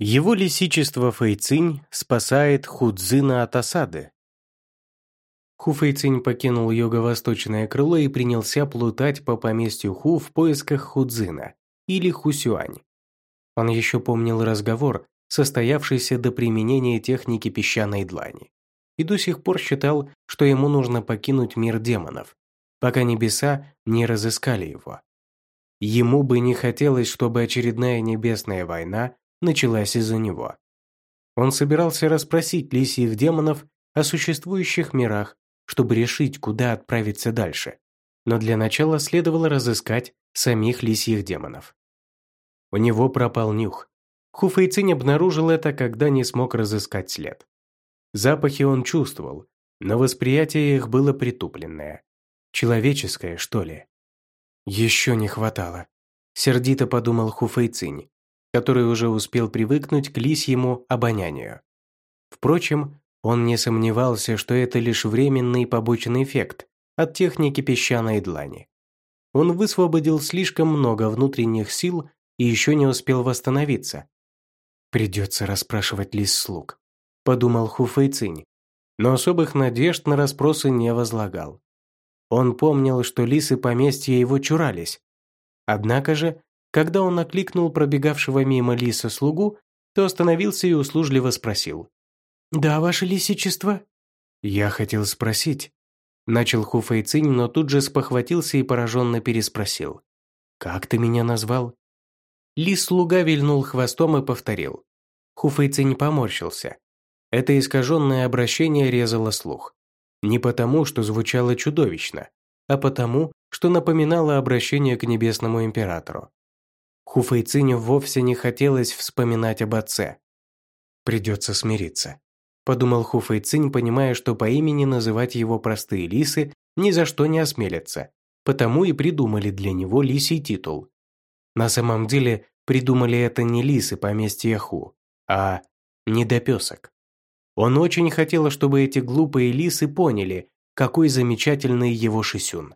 Его лисичество Фэйцинь спасает Худзина от осады. Ху Фэйцинь покинул юго-восточное крыло и принялся плутать по поместью Ху в поисках Худзина или Хусюань. Он еще помнил разговор, состоявшийся до применения техники песчаной длани, и до сих пор считал, что ему нужно покинуть мир демонов, пока небеса не разыскали его. Ему бы не хотелось, чтобы очередная небесная война началась из-за него. Он собирался расспросить лисьих демонов о существующих мирах, чтобы решить, куда отправиться дальше. Но для начала следовало разыскать самих лисьих демонов. У него пропал нюх. Хуфейцинь обнаружил это, когда не смог разыскать след. Запахи он чувствовал, но восприятие их было притупленное. Человеческое, что ли? Еще не хватало. Сердито подумал Хуфейцинь который уже успел привыкнуть к лисьему обонянию. Впрочем, он не сомневался, что это лишь временный побочный эффект от техники песчаной длани. Он высвободил слишком много внутренних сил и еще не успел восстановиться. «Придется расспрашивать лис слуг», – подумал Хуфэйцинь, но особых надежд на расспросы не возлагал. Он помнил, что лисы поместья его чурались. Однако же когда он окликнул пробегавшего мимо лиса слугу, то остановился и услужливо спросил. «Да, ваше лисичество?» «Я хотел спросить». Начал Хуфэйцинь, но тут же спохватился и пораженно переспросил. «Как ты меня назвал?» Лис-слуга вильнул хвостом и повторил. Хуфэйцинь поморщился. Это искаженное обращение резало слух. Не потому, что звучало чудовищно, а потому, что напоминало обращение к небесному императору. Хуфэйциню вовсе не хотелось вспоминать об отце. «Придется смириться», – подумал Хуфэйцинь, понимая, что по имени называть его простые лисы ни за что не осмелятся, потому и придумали для него лисий титул. На самом деле придумали это не лисы поместья Ху, а недопесок. Он очень хотел, чтобы эти глупые лисы поняли, какой замечательный его Шисюн.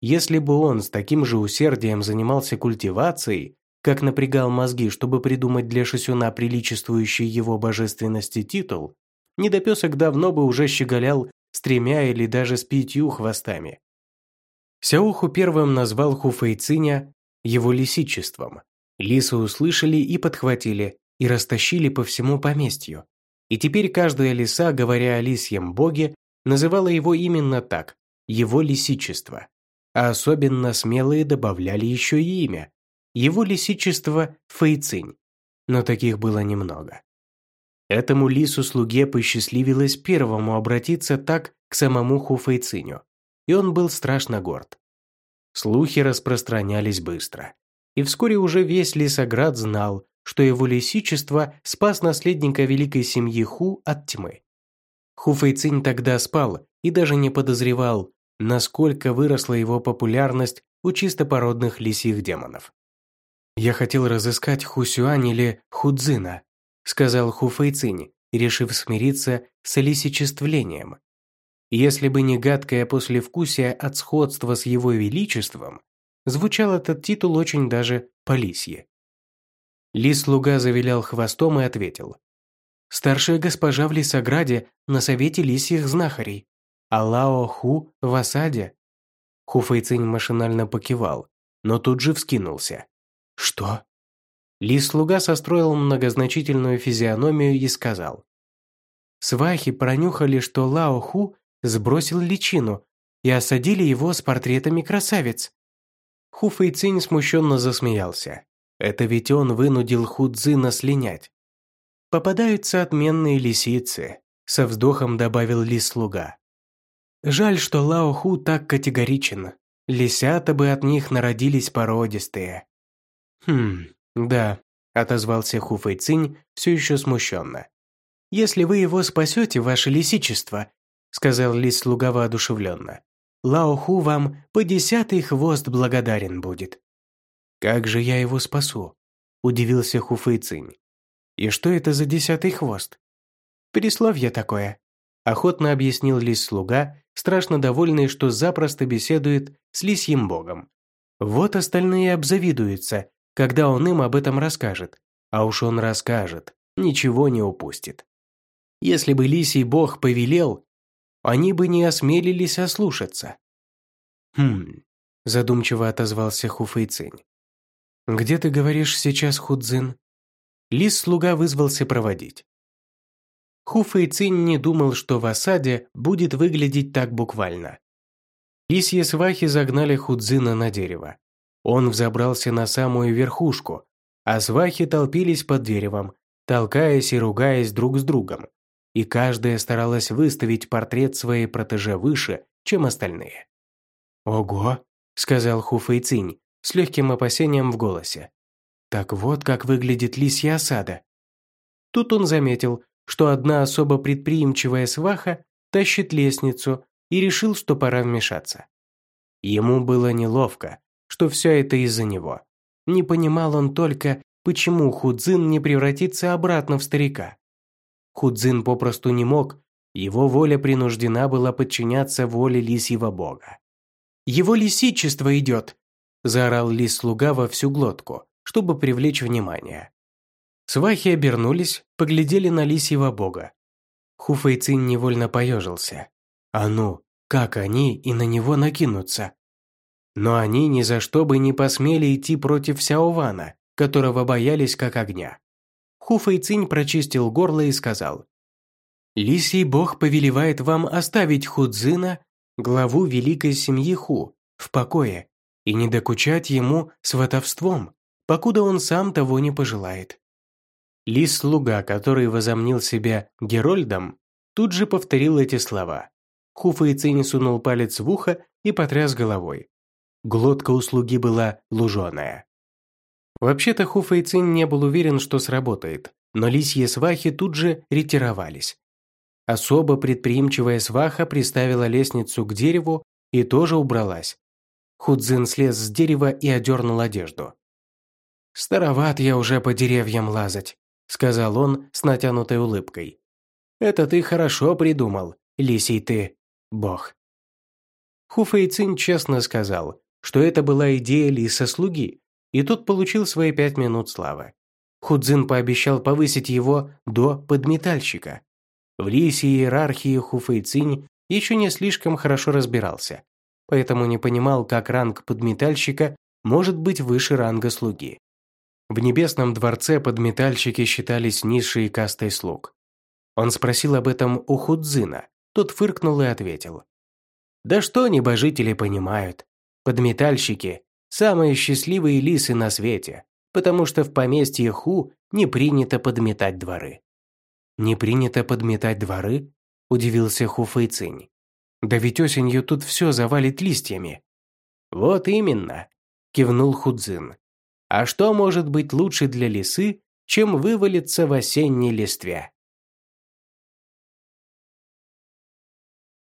Если бы он с таким же усердием занимался культивацией, как напрягал мозги, чтобы придумать для Шисюна приличествующий его божественности титул, недопесок давно бы уже щеголял с тремя или даже с пятью хвостами. Сяоху первым назвал Хуфэйциня его лисичеством. Лисы услышали и подхватили, и растащили по всему поместью. И теперь каждая лиса, говоря о лисьем боге, называла его именно так – его лисичество. А особенно смелые добавляли еще и имя его лисичество Фэйцинь, но таких было немного. Этому лису-слуге посчастливилось первому обратиться так к самому Хуфэйциню, и он был страшно горд. Слухи распространялись быстро, и вскоре уже весь лесоград знал, что его лисичество спас наследника великой семьи Ху от тьмы. Хуфэйцинь тогда спал и даже не подозревал, насколько выросла его популярность у чистопородных лисих демонов. «Я хотел разыскать Хусюань или Худзина», сказал Хуфэйцинь, решив смириться с лисичествлением. Если бы не гадкое послевкусие от сходства с его величеством, звучал этот титул очень даже по-лисье. Лис-слуга завилял хвостом и ответил. «Старшая госпожа в Лисограде на совете лисьих знахарей, а Лао Ху в осаде». Хуфэйцинь машинально покивал, но тут же вскинулся. «Что?» Лис-слуга состроил многозначительную физиономию и сказал. Свахи пронюхали, что Лао Ху сбросил личину и осадили его с портретами красавиц. Ху Фэйцинь смущенно засмеялся. Это ведь он вынудил Ху Цзина слинять. «Попадаются отменные лисицы», – со вздохом добавил лис-слуга. «Жаль, что Лао Ху так категоричен. Лисята бы от них народились породистые». «Хм, да», – отозвался Ху Фэйцинь все еще смущенно. «Если вы его спасете, ваше лисичество», – сказал лис слуга воодушевленно, «Лао Ху вам по десятый хвост благодарен будет». «Как же я его спасу?» – удивился Ху Фэйцинь. «И что это за десятый хвост?» «Пересловье такое», – охотно объяснил лис-слуга, страшно довольный, что запросто беседует с лисьим богом. «Вот остальные обзавидуются, когда он им об этом расскажет. а уж он расскажет, ничего не упустит. Если бы лисий бог повелел, они бы не осмелились ослушаться. «Хм», – задумчиво отозвался Хуфэйцинь. «Где ты говоришь сейчас, Худзин?» Лис-слуга вызвался проводить. Хуфэйцинь не думал, что в осаде будет выглядеть так буквально. Лисьи свахи загнали Худзина на дерево. Он взобрался на самую верхушку, а свахи толпились под деревом, толкаясь и ругаясь друг с другом. И каждая старалась выставить портрет своей протеже выше, чем остальные. «Ого!» – сказал Хуфэйцинь с легким опасением в голосе. «Так вот как выглядит лисья осада». Тут он заметил, что одна особо предприимчивая сваха тащит лестницу и решил, что пора вмешаться. Ему было неловко, что все это из-за него. Не понимал он только, почему Худзин не превратится обратно в старика. Худзин попросту не мог, его воля принуждена была подчиняться воле лисьего бога. «Его лисичество идет!» – заорал лис-слуга во всю глотку, чтобы привлечь внимание. Свахи обернулись, поглядели на лисьего бога. Хуфэйцин невольно поежился. А ну, как они и на него накинутся? Но они ни за что бы не посмели идти против Сяована, которого боялись как огня. Хуфэйцинь прочистил горло и сказал. «Лисий бог повелевает вам оставить Худзина, главу великой семьи Ху, в покое и не докучать ему сватовством, покуда он сам того не пожелает». Лис-слуга, который возомнил себя Герольдом, тут же повторил эти слова. Хуфэйцинь сунул палец в ухо и потряс головой. Глотка у слуги была луженая. Вообще-то Хуфэйцин не был уверен, что сработает, но лисьи свахи тут же ретировались. Особо предприимчивая сваха приставила лестницу к дереву и тоже убралась. Худзин слез с дерева и одернул одежду. «Староват я уже по деревьям лазать», – сказал он с натянутой улыбкой. «Это ты хорошо придумал, лисий ты, бог». Хуфэйцин честно сказал, что это была идея лиса-слуги, и тот получил свои пять минут славы. Худзин пообещал повысить его до подметальщика. В лисе иерархии Хуфэйцинь еще не слишком хорошо разбирался, поэтому не понимал, как ранг подметальщика может быть выше ранга слуги. В небесном дворце подметальщики считались низшей кастой слуг. Он спросил об этом у Худзина, тот фыркнул и ответил. «Да что небожители понимают? Подметальщики – самые счастливые лисы на свете, потому что в поместье Ху не принято подметать дворы. «Не принято подметать дворы?» – удивился Ху Фэйцинь. «Да ведь осенью тут все завалит листьями». «Вот именно», – кивнул Худзин. «А что может быть лучше для лисы, чем вывалиться в осенней листве?»